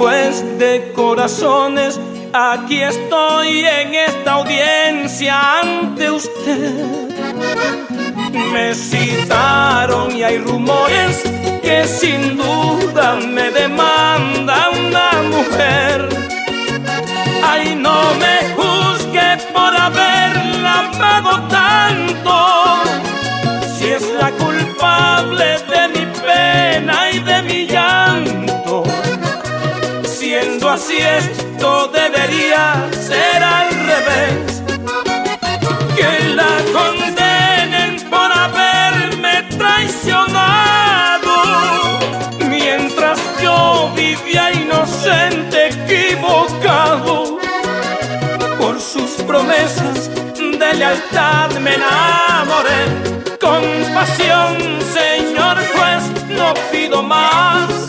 Juez de corazones, aquí estoy en esta audiencia ante usted. Me citaron y hay rumores que sin duda inocente equivocado por sus promesas de lealtad me enamoré. Con pasión, señor juez, no pido más.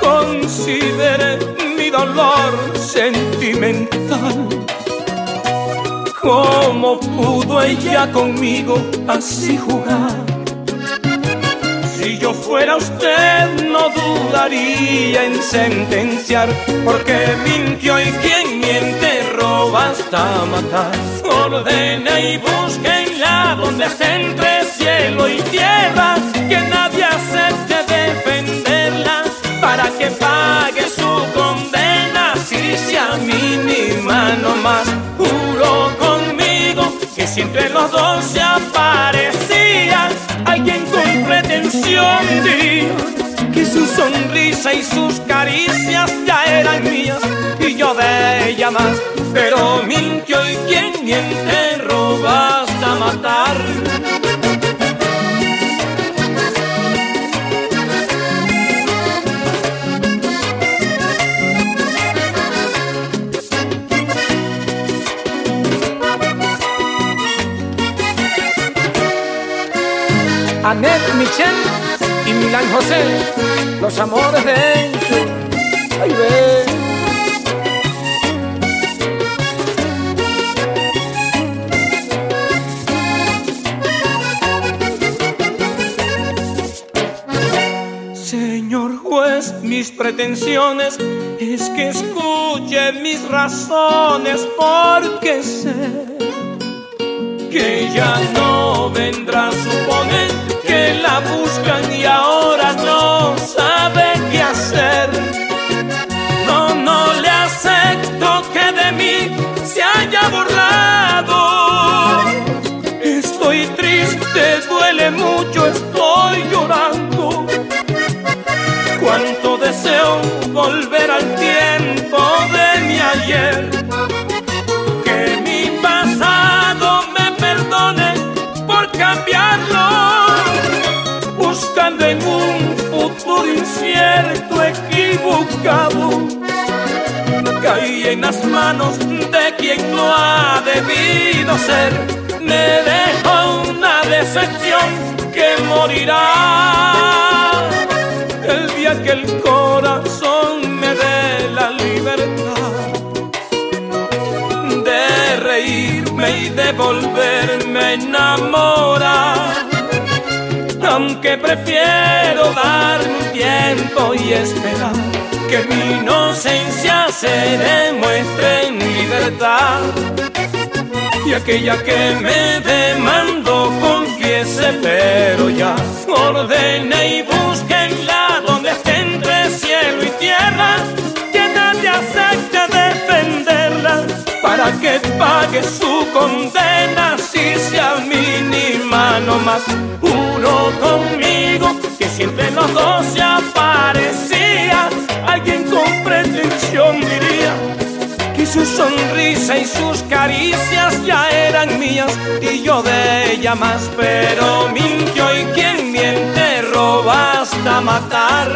Considere mi dolor sentimental. ¿Cómo pudo ella conmigo así jugar? Fuera usted no dudaría en sentenciar Porque mintió y quien miente roba hasta matar. Ordene y búsquenla donde esté entre cielo y tierra Que nadie acepte defenderla Para que pague su condena. Si sea mínima nomás Juro conmigo que si entre los dos se aparecía sus caricias ya eran mías y yo de ella más. Pero mintió y quien miente roba hasta matar. Anet Michel y Milán José, los amores de. Señor juez, mis pretensiones es que escuche mis razones porque sé que ya no vendrá suponer que la buscan y ahora equivocado. Caí en las manos de quien no ha debido ser. Me dejó una decepción que morirá el día que el corazón me dé la libertad de reírme y de volverme a enamorar. Aunque prefiero dar un tiempo y esperar que mi inocencia se demuestre en libertad. Y aquella que me demandó confiese, pero ya ordene y búsquenla donde esté entre cielo y tierra, que nadie acepte defenderla para que pague su condena si sea mínima nomás. Uno conmigo que siempre los dos se aparecía, alguien con pretensión diría que su sonrisa y sus caricias ya eran mías y yo de ella más, pero mintió y quien miente roba hasta matar.